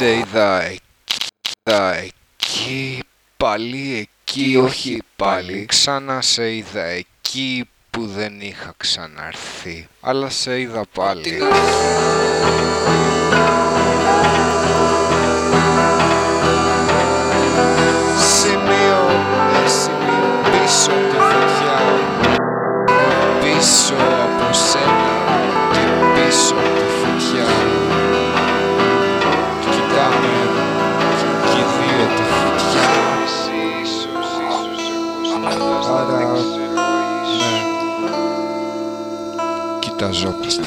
Σε είδα εκεί, πάλι εκεί, όχι πάλι. Ξανά σε είδα εκεί που δεν είχα ξαναρθεί Αλλά σε είδα πάλι Άρα, δεν ξέρω, ίσως ναι. Κοιταζόμαστε.